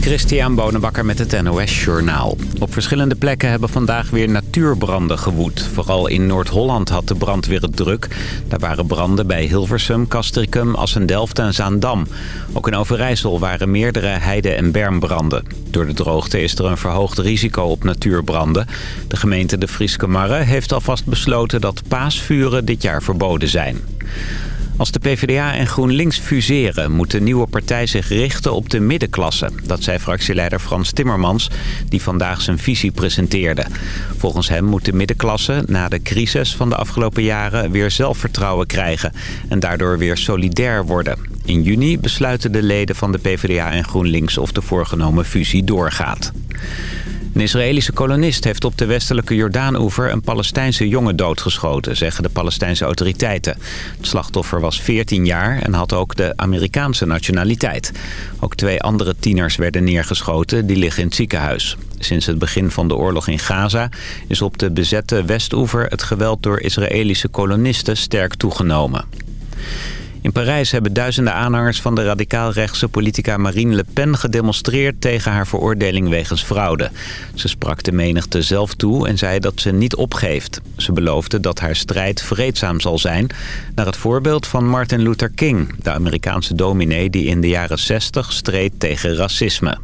Christian Bonenbakker met het NOS Journaal. Op verschillende plekken hebben vandaag weer natuurbranden gewoed. Vooral in Noord-Holland had de brandweer het druk. Daar waren branden bij Hilversum, Castricum, Assendelft en Zaandam. Ook in Overijssel waren meerdere heide- en bermbranden. Door de droogte is er een verhoogd risico op natuurbranden. De gemeente De Frieske Marre heeft alvast besloten dat paasvuren dit jaar verboden zijn. Als de PvdA en GroenLinks fuseren, moet de nieuwe partij zich richten op de middenklasse. Dat zei fractieleider Frans Timmermans, die vandaag zijn visie presenteerde. Volgens hem moet de middenklasse na de crisis van de afgelopen jaren weer zelfvertrouwen krijgen. En daardoor weer solidair worden. In juni besluiten de leden van de PvdA en GroenLinks of de voorgenomen fusie doorgaat. Een Israëlische kolonist heeft op de westelijke Jordaan-oever een Palestijnse jongen doodgeschoten, zeggen de Palestijnse autoriteiten. Het slachtoffer was 14 jaar en had ook de Amerikaanse nationaliteit. Ook twee andere tieners werden neergeschoten, die liggen in het ziekenhuis. Sinds het begin van de oorlog in Gaza is op de bezette Westoever het geweld door Israëlische kolonisten sterk toegenomen. In Parijs hebben duizenden aanhangers van de radicaal-rechtse politica Marine Le Pen gedemonstreerd tegen haar veroordeling wegens fraude. Ze sprak de menigte zelf toe en zei dat ze niet opgeeft. Ze beloofde dat haar strijd vreedzaam zal zijn, naar het voorbeeld van Martin Luther King, de Amerikaanse dominee die in de jaren 60 streed tegen racisme.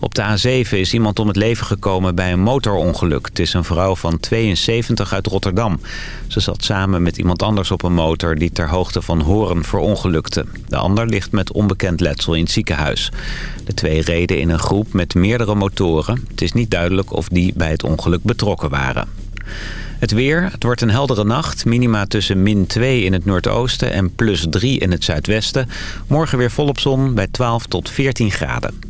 Op de A7 is iemand om het leven gekomen bij een motorongeluk. Het is een vrouw van 72 uit Rotterdam. Ze zat samen met iemand anders op een motor die ter hoogte van Horen verongelukte. De ander ligt met onbekend letsel in het ziekenhuis. De twee reden in een groep met meerdere motoren. Het is niet duidelijk of die bij het ongeluk betrokken waren. Het weer, het wordt een heldere nacht. Minima tussen min 2 in het noordoosten en plus 3 in het zuidwesten. Morgen weer volop zon bij 12 tot 14 graden.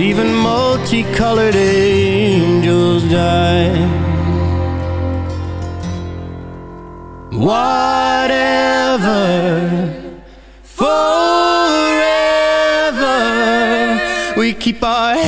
Even multicolored angels die Whatever Forever We keep our heads.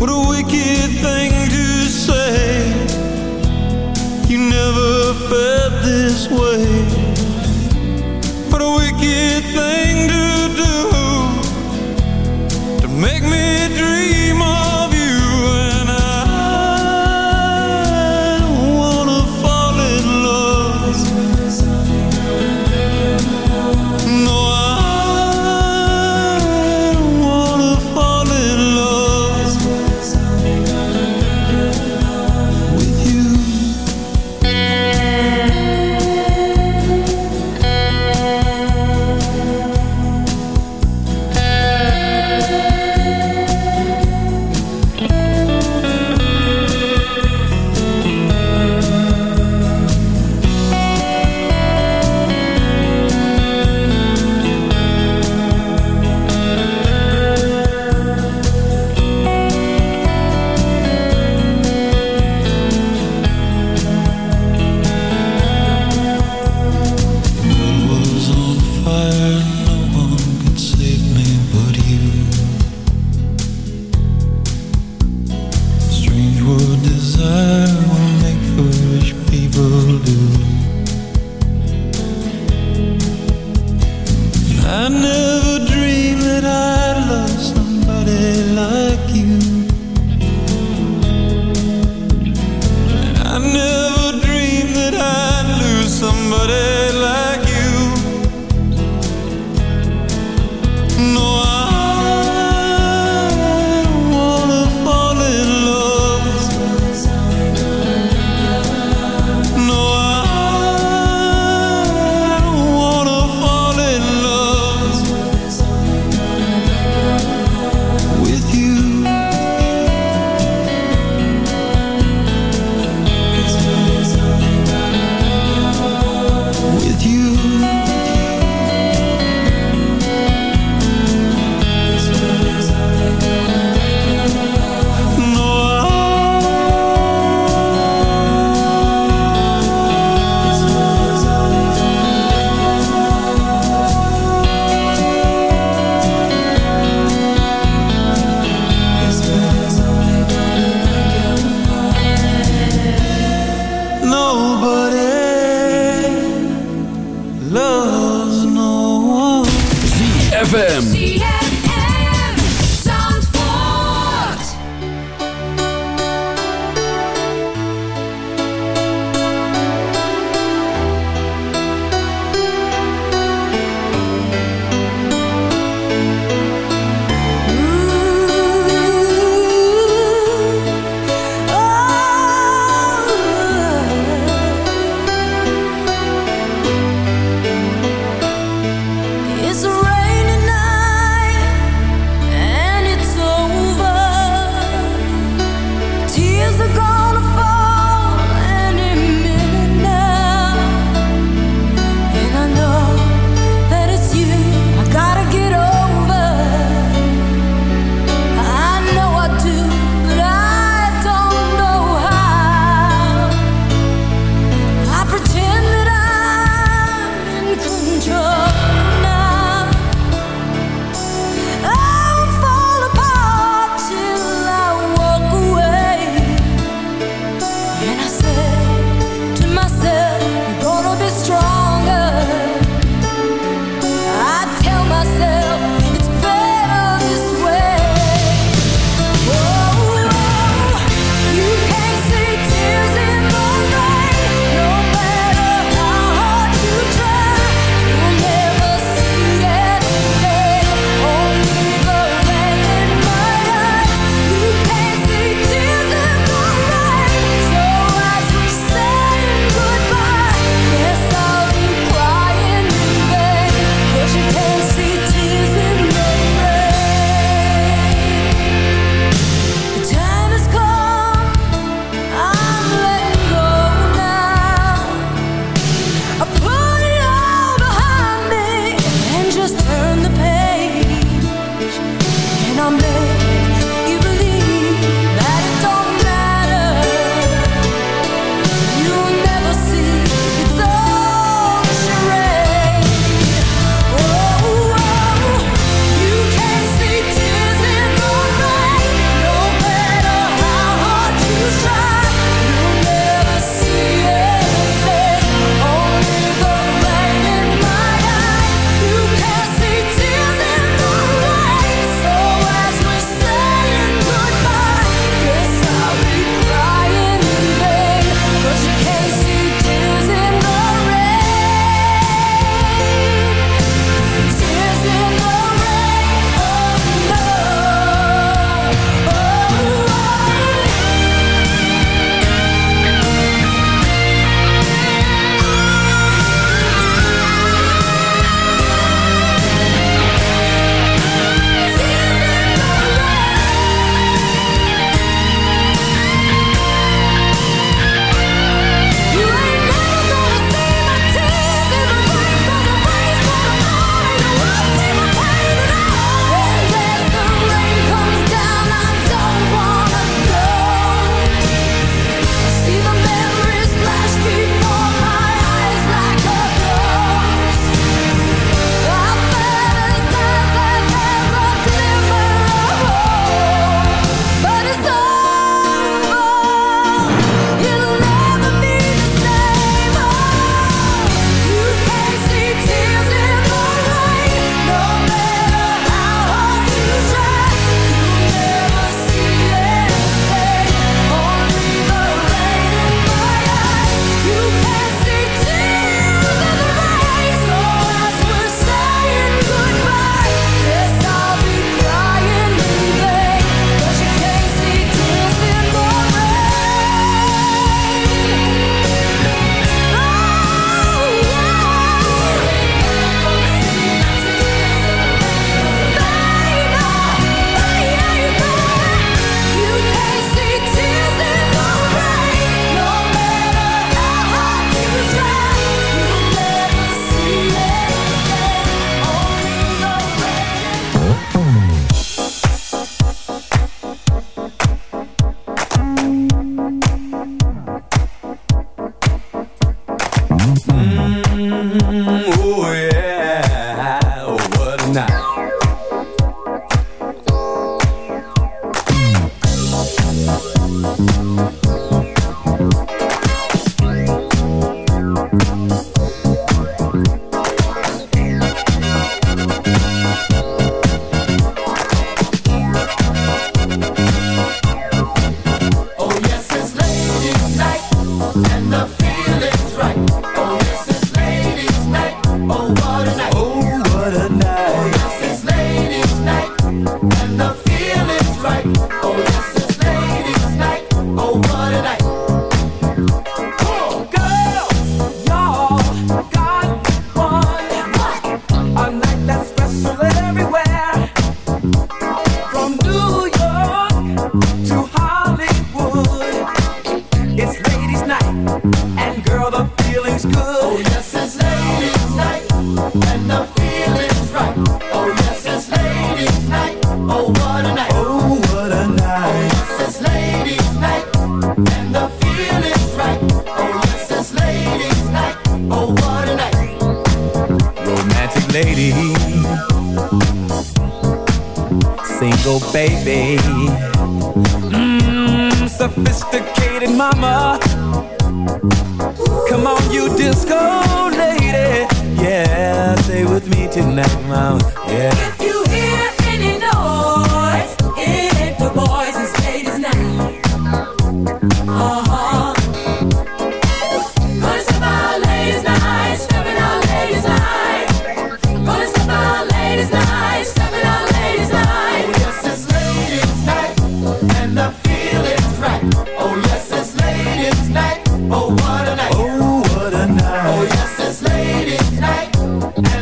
What a wicked thing to say. You never felt this way.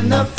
The